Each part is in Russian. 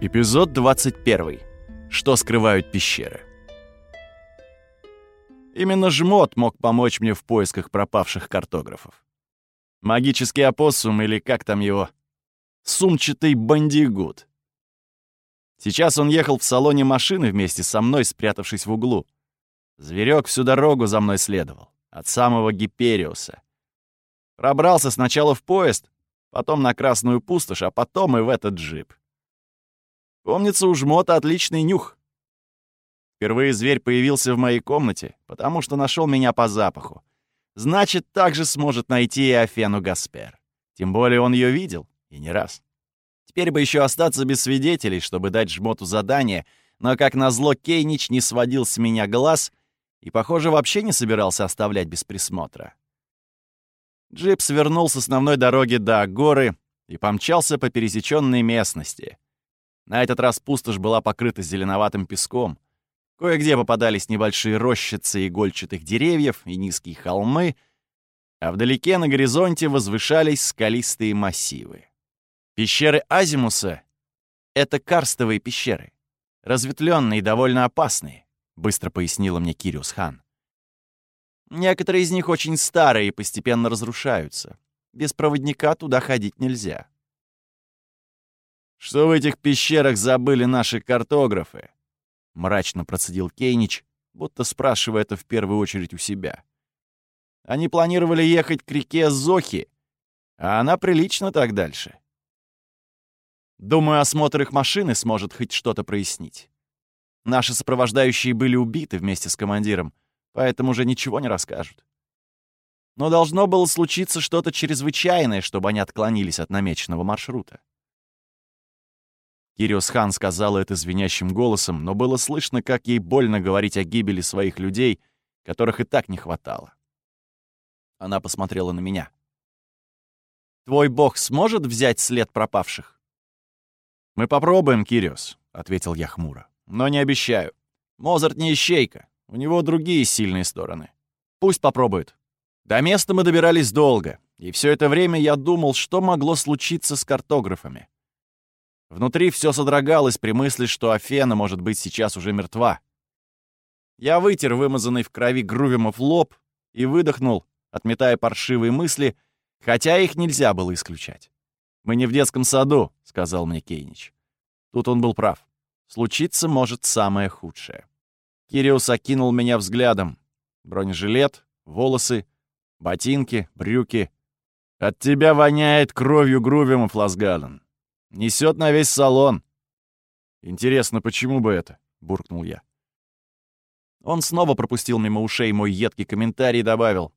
Эпизод 21. Что скрывают пещеры. Именно жмот мог помочь мне в поисках пропавших картографов. Магический опоссум или как там его? Сумчатый бандигут. Сейчас он ехал в салоне машины вместе со мной, спрятавшись в углу. Зверек всю дорогу за мной следовал, от самого Гипериуса. Пробрался сначала в поезд, потом на Красную пустошь, а потом и в этот джип. Помнится, у жмота отличный нюх. Впервые зверь появился в моей комнате, потому что нашел меня по запаху. Значит, также сможет найти и Афену Гаспер. Тем более он ее видел, и не раз. Теперь бы еще остаться без свидетелей, чтобы дать жмоту задание, но, как назло, Кейнич не сводил с меня глаз и, похоже, вообще не собирался оставлять без присмотра. Джип свернул с основной дороги до горы и помчался по пересеченной местности. На этот раз пустошь была покрыта зеленоватым песком. Кое-где попадались небольшие рощицы игольчатых деревьев и низкие холмы, а вдалеке на горизонте возвышались скалистые массивы. Пещеры Азимуса — это карстовые пещеры, разветвленные и довольно опасные, быстро пояснила мне Кириус Хан. Некоторые из них очень старые и постепенно разрушаются. Без проводника туда ходить нельзя. «Что в этих пещерах забыли наши картографы?» — мрачно процедил Кейнич, будто спрашивая это в первую очередь у себя. Они планировали ехать к реке Зохи, а она прилично так дальше. Думаю, осмотр их машины сможет хоть что-то прояснить. Наши сопровождающие были убиты вместе с командиром, поэтому уже ничего не расскажут. Но должно было случиться что-то чрезвычайное, чтобы они отклонились от намеченного маршрута. Кириос Хан сказала это звенящим голосом, но было слышно, как ей больно говорить о гибели своих людей, которых и так не хватало. Она посмотрела на меня. «Твой бог сможет взять след пропавших?» «Мы попробуем, Кириос», — ответил я хмуро. «Но не обещаю. Мозарт не ищейка. У него другие сильные стороны. Пусть попробует». До места мы добирались долго, и все это время я думал, что могло случиться с картографами. Внутри все содрогалось при мысли, что Афена может быть сейчас уже мертва. Я вытер вымазанный в крови Грувимов лоб и выдохнул, отметая паршивые мысли, хотя их нельзя было исключать. «Мы не в детском саду», — сказал мне Кейнич. Тут он был прав. Случиться может самое худшее. Кириус окинул меня взглядом. Бронежилет, волосы, ботинки, брюки. «От тебя воняет кровью Грувимов, Ласгален. Несет на весь салон». «Интересно, почему бы это?» — буркнул я. Он снова пропустил мимо ушей мой едкий комментарий и добавил.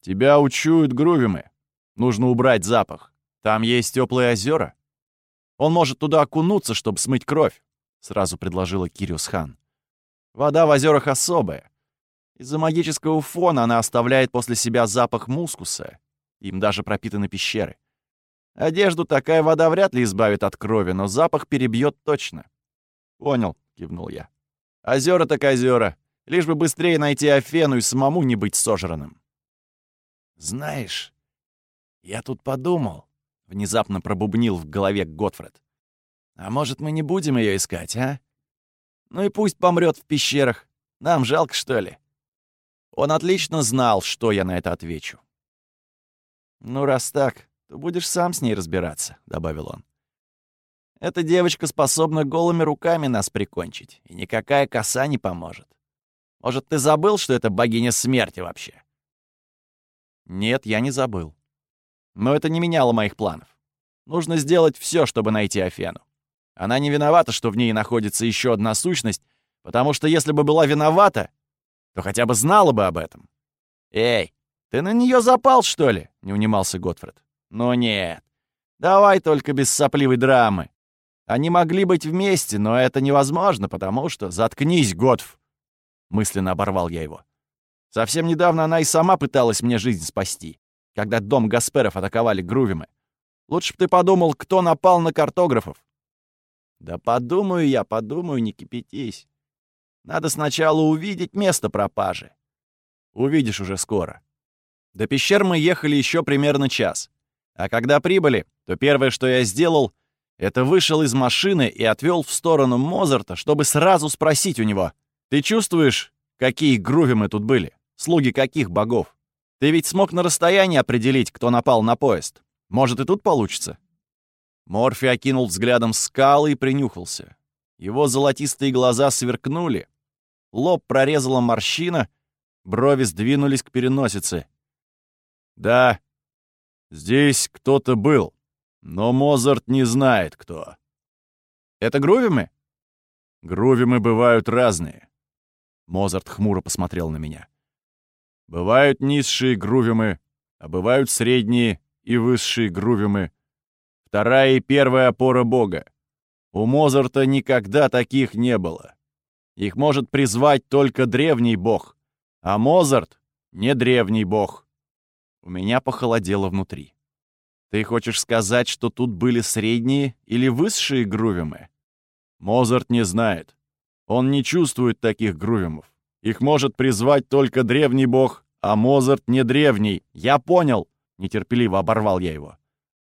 «Тебя учуют Грувимы. Нужно убрать запах. Там есть теплые озера. Он может туда окунуться, чтобы смыть кровь, сразу предложила Кириус Хан. Вода в озерах особая. Из-за магического фона она оставляет после себя запах мускуса. Им даже пропитаны пещеры. Одежду такая вода вряд ли избавит от крови, но запах перебьет точно. Понял, кивнул я. Озера так озера. Лишь бы быстрее найти Афену и самому не быть сожранным. Знаешь, я тут подумал, Внезапно пробубнил в голове Готфред. «А может, мы не будем ее искать, а? Ну и пусть помрет в пещерах. Нам жалко, что ли?» Он отлично знал, что я на это отвечу. «Ну, раз так, то будешь сам с ней разбираться», — добавил он. «Эта девочка способна голыми руками нас прикончить, и никакая коса не поможет. Может, ты забыл, что это богиня смерти вообще?» «Нет, я не забыл. Но это не меняло моих планов. Нужно сделать все, чтобы найти Афену. Она не виновата, что в ней находится еще одна сущность, потому что если бы была виновата, то хотя бы знала бы об этом. «Эй, ты на нее запал, что ли?» — не унимался Готфред. «Ну нет. Давай только без сопливой драмы. Они могли быть вместе, но это невозможно, потому что... Заткнись, Готф!» Мысленно оборвал я его. Совсем недавно она и сама пыталась мне жизнь спасти когда дом Гасперов атаковали Грувимы. Лучше бы ты подумал, кто напал на картографов. Да подумаю я, подумаю, не кипятись. Надо сначала увидеть место пропажи. Увидишь уже скоро. До пещер мы ехали еще примерно час. А когда прибыли, то первое, что я сделал, это вышел из машины и отвел в сторону Мозарта, чтобы сразу спросить у него, «Ты чувствуешь, какие груви мы тут были? Слуги каких богов? Ты ведь смог на расстоянии определить, кто напал на поезд. Может, и тут получится?» Морфи окинул взглядом скалы и принюхался. Его золотистые глаза сверкнули. Лоб прорезала морщина, брови сдвинулись к переносице. «Да, здесь кто-то был, но Мозарт не знает, кто». «Это Грувимы?» «Грувимы бывают разные». Мозарт хмуро посмотрел на меня. «Бывают низшие грувимы, а бывают средние и высшие грувимы. Вторая и первая опора Бога. У Мозарта никогда таких не было. Их может призвать только древний бог, а Мозарт — не древний бог. У меня похолодело внутри. Ты хочешь сказать, что тут были средние или высшие грувимы? Мозарт не знает. Он не чувствует таких грувимов. Их может призвать только древний бог, а Мозарт не древний. Я понял, нетерпеливо оборвал я его.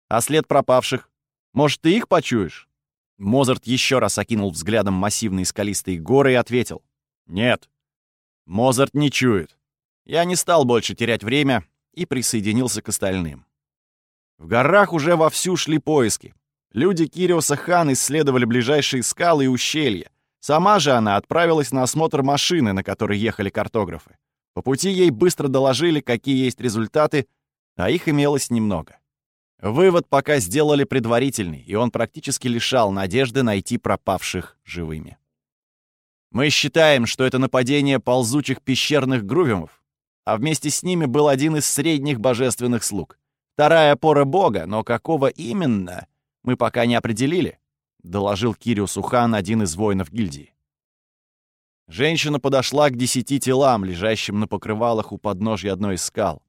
А след пропавших? Может, ты их почуешь? Мозарт еще раз окинул взглядом массивные скалистые горы и ответил. «Нет, Мозарт не чует. Я не стал больше терять время и присоединился к остальным. В горах уже вовсю шли поиски. Люди Кириоса Хан исследовали ближайшие скалы и ущелья. Сама же она отправилась на осмотр машины, на которой ехали картографы. По пути ей быстро доложили, какие есть результаты, а их имелось немного. Вывод пока сделали предварительный, и он практически лишал надежды найти пропавших живыми. Мы считаем, что это нападение ползучих пещерных грувимов, а вместе с ними был один из средних божественных слуг. Вторая опора бога, но какого именно, мы пока не определили, доложил Кириус Ухан, один из воинов гильдии. Женщина подошла к десяти телам, лежащим на покрывалах у подножья одной из скал.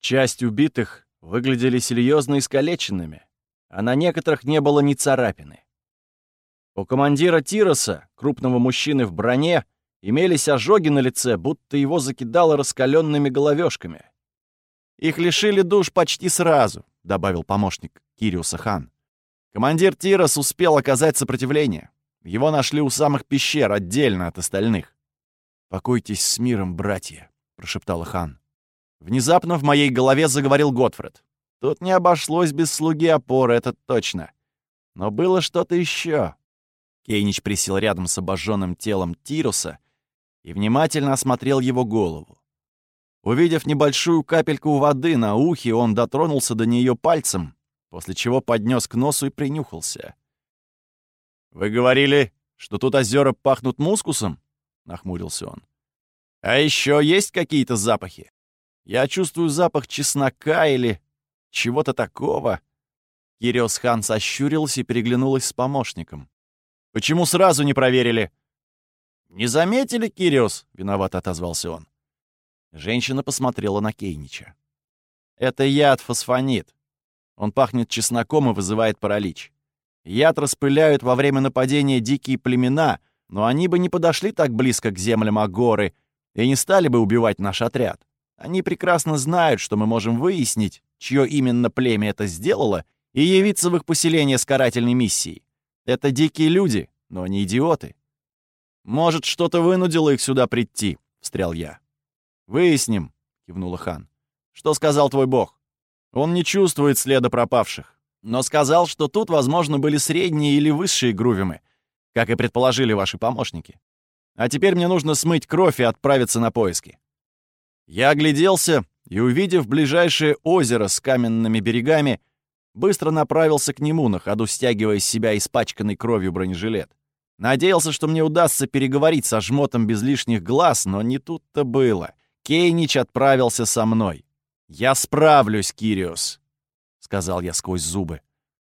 Часть убитых выглядели серьезно искалеченными, а на некоторых не было ни царапины. У командира Тироса, крупного мужчины в броне, имелись ожоги на лице, будто его закидало раскаленными головешками. «Их лишили душ почти сразу», — добавил помощник Кириуса хан. Командир Тирос успел оказать сопротивление. Его нашли у самых пещер, отдельно от остальных. «Покойтесь с миром, братья», — прошептал хан. Внезапно в моей голове заговорил Готфред. Тут не обошлось без слуги опоры, это точно. Но было что-то еще. Кейнич присел рядом с обожженным телом Тируса и внимательно осмотрел его голову. Увидев небольшую капельку воды на ухе, он дотронулся до нее пальцем, после чего поднес к носу и принюхался. «Вы говорили, что тут озера пахнут мускусом?» — нахмурился он. «А еще есть какие-то запахи?» Я чувствую запах чеснока или чего-то такого. Кириос хан сощурился и переглянулась с помощником. «Почему сразу не проверили?» «Не заметили, Кириос?» — виновато отозвался он. Женщина посмотрела на Кейнича. «Это яд фосфонит. Он пахнет чесноком и вызывает паралич. Яд распыляют во время нападения дикие племена, но они бы не подошли так близко к землям Агоры и не стали бы убивать наш отряд. Они прекрасно знают, что мы можем выяснить, чье именно племя это сделало, и явиться в их поселение с карательной миссией. Это дикие люди, но не идиоты. Может, что-то вынудило их сюда прийти, — встрял я. «Выясним», — кивнула хан. «Что сказал твой бог?» «Он не чувствует следа пропавших, но сказал, что тут, возможно, были средние или высшие грувимы, как и предположили ваши помощники. А теперь мне нужно смыть кровь и отправиться на поиски. Я огляделся и, увидев ближайшее озеро с каменными берегами, быстро направился к нему, на ходу стягивая с себя испачканный кровью бронежилет. Надеялся, что мне удастся переговорить со жмотом без лишних глаз, но не тут-то было. Кейнич отправился со мной. «Я справлюсь, Кириос», — сказал я сквозь зубы.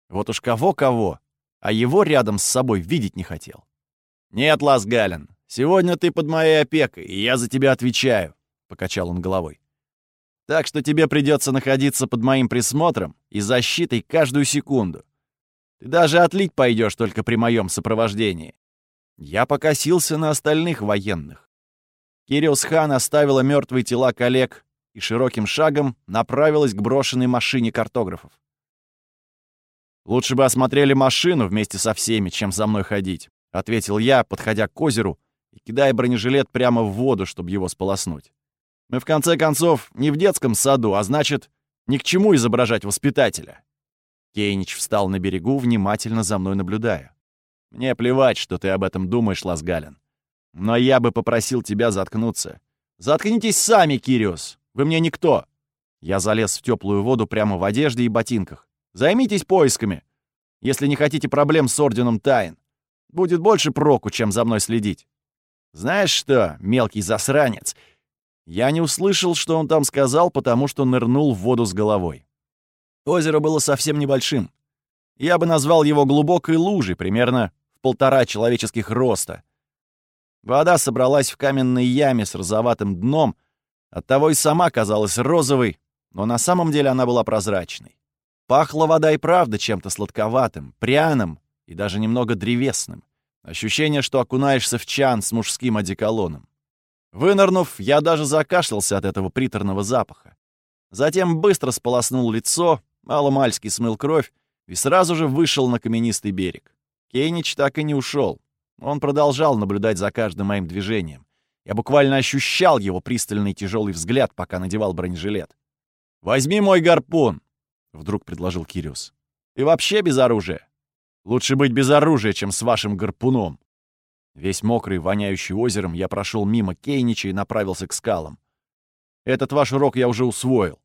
Вот уж кого-кого, а его рядом с собой видеть не хотел. «Нет, Лас Гален, сегодня ты под моей опекой, и я за тебя отвечаю покачал он головой. Так что тебе придется находиться под моим присмотром и защитой каждую секунду. Ты даже отлить пойдешь только при моем сопровождении. Я покосился на остальных военных. Кириус хан оставила мертвые тела коллег и широким шагом направилась к брошенной машине картографов. «Лучше бы осмотрели машину вместе со всеми, чем за мной ходить», — ответил я, подходя к озеру и кидая бронежилет прямо в воду, чтобы его сполоснуть. «Мы, в конце концов, не в детском саду, а значит, ни к чему изображать воспитателя». Кейнич встал на берегу, внимательно за мной наблюдая. «Мне плевать, что ты об этом думаешь, Ласгалин. Но я бы попросил тебя заткнуться. Заткнитесь сами, Кириус. Вы мне никто. Я залез в теплую воду прямо в одежде и ботинках. Займитесь поисками, если не хотите проблем с Орденом Тайн. Будет больше проку, чем за мной следить. Знаешь что, мелкий засранец? Я не услышал, что он там сказал, потому что нырнул в воду с головой. Озеро было совсем небольшим. Я бы назвал его глубокой лужей, примерно в полтора человеческих роста. Вода собралась в каменной яме с розоватым дном, оттого и сама казалась розовой, но на самом деле она была прозрачной. Пахла вода и правда чем-то сладковатым, пряным и даже немного древесным. Ощущение, что окунаешься в чан с мужским одеколоном. Вынырнув, я даже закашлялся от этого приторного запаха. Затем быстро сполоснул лицо, маломальски смыл кровь и сразу же вышел на каменистый берег. Кейнич так и не ушел. Он продолжал наблюдать за каждым моим движением. Я буквально ощущал его пристальный тяжелый взгляд, пока надевал бронежилет. «Возьми мой гарпун!» — вдруг предложил Кириус. «И вообще без оружия. Лучше быть без оружия, чем с вашим гарпуном». Весь мокрый, воняющий озером, я прошел мимо Кейнича и направился к скалам. «Этот ваш урок я уже усвоил».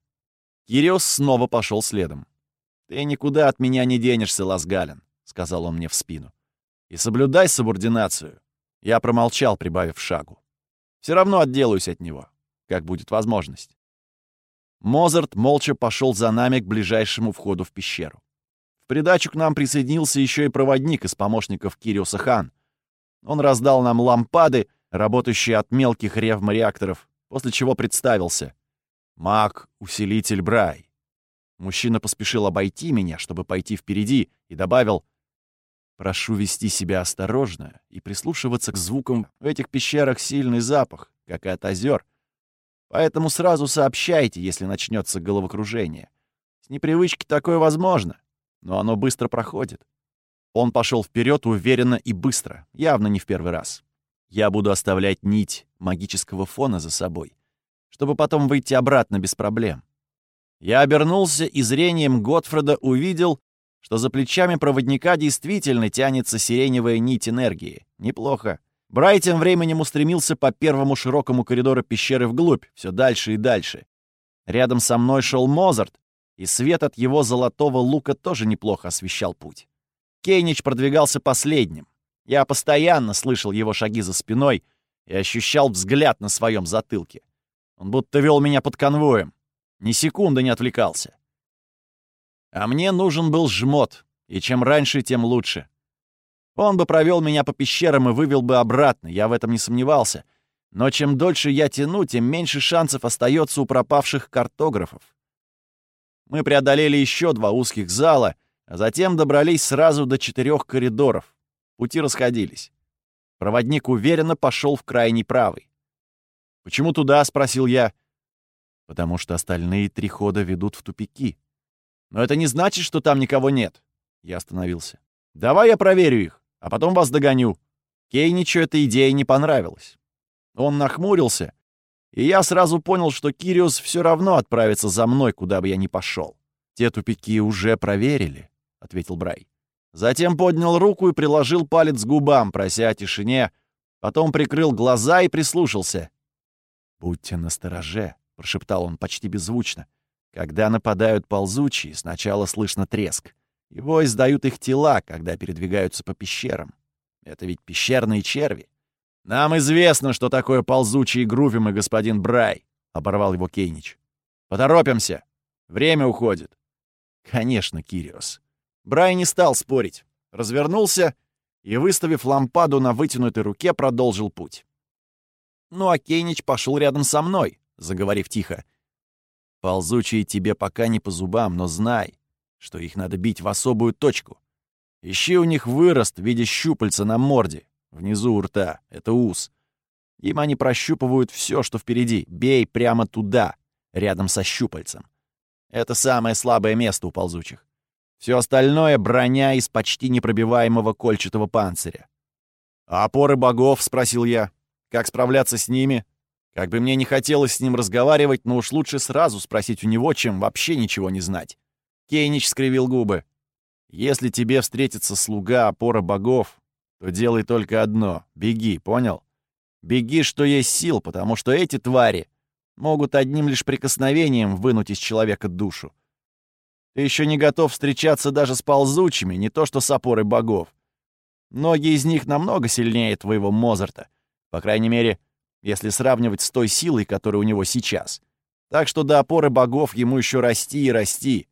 Кириус снова пошел следом. «Ты никуда от меня не денешься, Ласгалин», — сказал он мне в спину. «И соблюдай субординацию». Я промолчал, прибавив шагу. «Все равно отделаюсь от него, как будет возможность». Мозарт молча пошел за нами к ближайшему входу в пещеру. В придачу к нам присоединился еще и проводник из помощников Кириуса Хан. Он раздал нам лампады, работающие от мелких ревмореакторов, после чего представился. Маг-усилитель Брай. Мужчина поспешил обойти меня, чтобы пойти впереди, и добавил, «Прошу вести себя осторожно и прислушиваться к звукам. В этих пещерах сильный запах, как и от озер. Поэтому сразу сообщайте, если начнется головокружение. С непривычки такое возможно, но оно быстро проходит. Он пошел вперед уверенно и быстро, явно не в первый раз. Я буду оставлять нить магического фона за собой, чтобы потом выйти обратно без проблем. Я обернулся и зрением Готфреда увидел, что за плечами проводника действительно тянется сиреневая нить энергии. Неплохо. Брай тем временем устремился по первому широкому коридору пещеры вглубь, все дальше и дальше. Рядом со мной шел Мозарт, и свет от его золотого лука тоже неплохо освещал путь. Кейнич продвигался последним. Я постоянно слышал его шаги за спиной и ощущал взгляд на своем затылке. Он будто вел меня под конвоем. Ни секунды не отвлекался. А мне нужен был жмот, и чем раньше, тем лучше. Он бы провел меня по пещерам и вывел бы обратно, я в этом не сомневался. Но чем дольше я тяну, тем меньше шансов остается у пропавших картографов. Мы преодолели еще два узких зала, а затем добрались сразу до четырех коридоров. Пути расходились. Проводник уверенно пошел в крайний правый. «Почему туда?» — спросил я. «Потому что остальные три хода ведут в тупики. Но это не значит, что там никого нет». Я остановился. «Давай я проверю их а потом вас догоню». Кейничу эта идея не понравилась. Он нахмурился, и я сразу понял, что Кириус все равно отправится за мной, куда бы я ни пошел. «Те тупики уже проверили», — ответил Брай. Затем поднял руку и приложил палец к губам, прося о тишине, потом прикрыл глаза и прислушался. «Будьте настороже», — прошептал он почти беззвучно. «Когда нападают ползучие, сначала слышно треск. Его издают их тела, когда передвигаются по пещерам. Это ведь пещерные черви. Нам известно, что такое ползучие грувимы, господин Брай, — оборвал его Кейнич. Поторопимся. Время уходит. Конечно, Кириос. Брай не стал спорить. Развернулся и, выставив лампаду на вытянутой руке, продолжил путь. Ну а Кейнич пошел рядом со мной, заговорив тихо. Ползучие тебе пока не по зубам, но знай, что их надо бить в особую точку. Ищи у них вырост в виде щупальца на морде, внизу у рта, это ус. Им они прощупывают все, что впереди. Бей прямо туда, рядом со щупальцем. Это самое слабое место у ползучих. Все остальное — броня из почти непробиваемого кольчатого панциря. «А опоры богов?» — спросил я. «Как справляться с ними?» Как бы мне не хотелось с ним разговаривать, но уж лучше сразу спросить у него, чем вообще ничего не знать. Кейнич скривил губы. «Если тебе встретится слуга опора богов, то делай только одно — беги, понял? Беги, что есть сил, потому что эти твари могут одним лишь прикосновением вынуть из человека душу. Ты еще не готов встречаться даже с ползучими, не то что с опорой богов. Многие из них намного сильнее твоего Мозарта. По крайней мере, если сравнивать с той силой, которая у него сейчас. Так что до опоры богов ему еще расти и расти.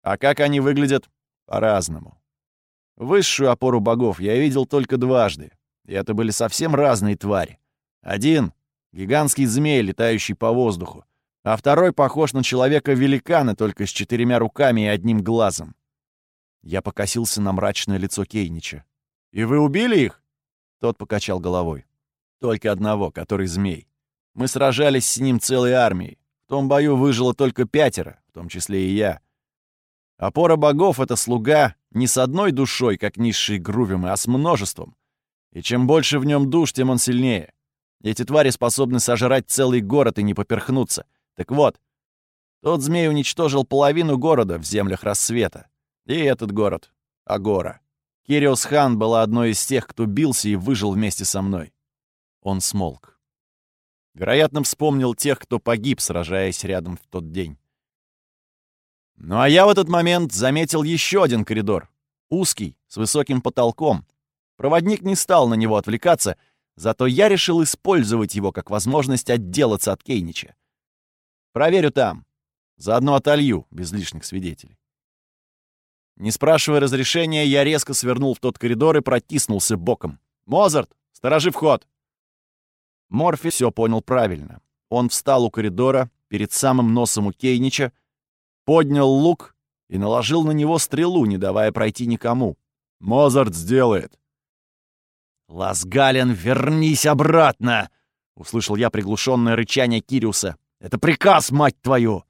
А как они выглядят? По-разному. Высшую опору богов я видел только дважды, и это были совсем разные твари. Один — гигантский змей, летающий по воздуху, а второй похож на человека-великана, только с четырьмя руками и одним глазом. Я покосился на мрачное лицо Кейнича. «И вы убили их?» Тот покачал головой. «Только одного, который змей. Мы сражались с ним целой армией. В том бою выжило только пятеро, в том числе и я. Опора богов — это слуга не с одной душой, как низшие грувимы, а с множеством. И чем больше в нем душ, тем он сильнее. Эти твари способны сожрать целый город и не поперхнуться. Так вот, тот змей уничтожил половину города в землях рассвета. И этот город — Агора. Кириос Хан была одной из тех, кто бился и выжил вместе со мной. Он смолк. Вероятно, вспомнил тех, кто погиб, сражаясь рядом в тот день. Ну а я в этот момент заметил еще один коридор. Узкий, с высоким потолком. Проводник не стал на него отвлекаться, зато я решил использовать его как возможность отделаться от Кейнича. Проверю там. Заодно отолью, без лишних свидетелей. Не спрашивая разрешения, я резко свернул в тот коридор и протиснулся боком. «Мозарт, сторожи вход!» Морфи все понял правильно. Он встал у коридора, перед самым носом у Кейнича, поднял лук и наложил на него стрелу, не давая пройти никому. «Мозарт сделает!» «Ласгален, вернись обратно!» — услышал я приглушенное рычание Кириуса. «Это приказ, мать твою!»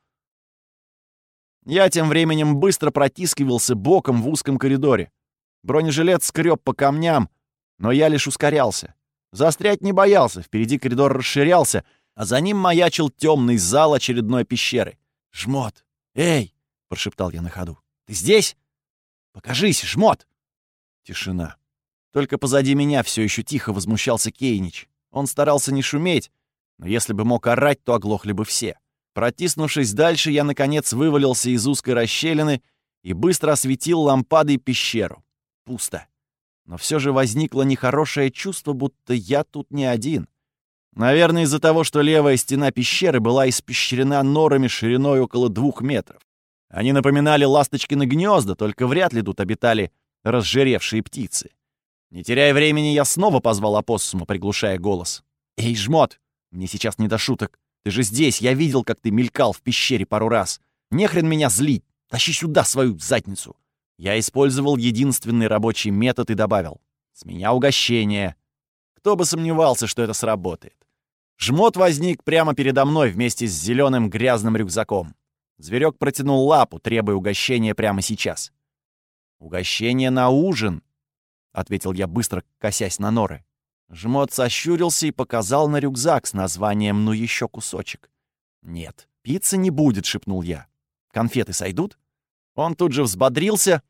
Я тем временем быстро протискивался боком в узком коридоре. Бронежилет скреб по камням, но я лишь ускорялся. Застрять не боялся, впереди коридор расширялся, а за ним маячил темный зал очередной пещеры. «Жмот! Эй!» — прошептал я на ходу. «Ты здесь? Покажись, жмот!» Тишина. Только позади меня все еще тихо возмущался Кейнич. Он старался не шуметь, но если бы мог орать, то оглохли бы все. Протиснувшись дальше, я, наконец, вывалился из узкой расщелины и быстро осветил лампадой пещеру. Пусто. Но все же возникло нехорошее чувство, будто я тут не один. Наверное, из-за того, что левая стена пещеры была испещрена норами шириной около двух метров. Они напоминали ласточкины гнезда, только вряд ли тут обитали разжиревшие птицы. Не теряя времени, я снова позвал опоссума, приглушая голос. «Эй, жмот! Мне сейчас не до шуток. Ты же здесь, я видел, как ты мелькал в пещере пару раз. Не хрен меня злить, тащи сюда свою задницу. Я использовал единственный рабочий метод и добавил. С меня угощение. Кто бы сомневался, что это сработает. Жмот возник прямо передо мной вместе с зеленым грязным рюкзаком. Зверек протянул лапу, требуя угощения прямо сейчас. «Угощение на ужин», — ответил я быстро, косясь на норы. Жмот сощурился и показал на рюкзак с названием «Ну еще кусочек». «Нет, пиццы не будет», — шепнул я. «Конфеты сойдут?» Он тут же взбодрился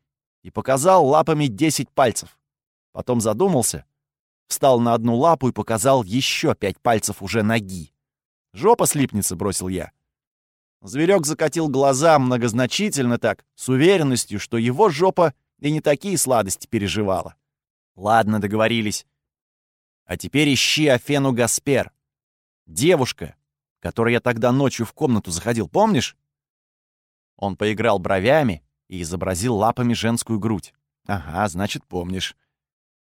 и показал лапами десять пальцев. Потом задумался, встал на одну лапу и показал еще пять пальцев уже ноги. «Жопа слипнется», — бросил я. Зверек закатил глаза многозначительно так, с уверенностью, что его жопа и не такие сладости переживала. «Ладно, договорились. А теперь ищи Афену Гаспер. Девушка, которой я тогда ночью в комнату заходил, помнишь? Он поиграл бровями и изобразил лапами женскую грудь. Ага, значит, помнишь.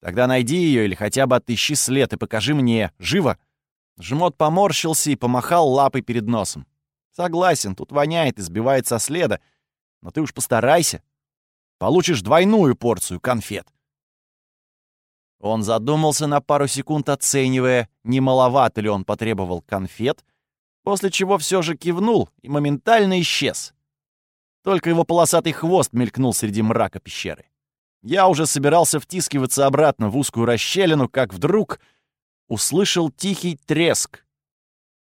Тогда найди ее или хотя бы отыщи след и покажи мне. Живо!» Жмот поморщился и помахал лапой перед носом. «Согласен, тут воняет и сбивает со следа. Но ты уж постарайся. Получишь двойную порцию конфет». Он задумался на пару секунд, оценивая, не маловато ли он потребовал конфет, после чего все же кивнул и моментально исчез. Только его полосатый хвост мелькнул среди мрака пещеры. Я уже собирался втискиваться обратно в узкую расщелину, как вдруг услышал тихий треск.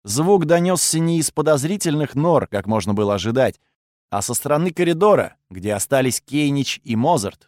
Звук донесся не из подозрительных нор, как можно было ожидать, а со стороны коридора, где остались Кейнич и Мозарт,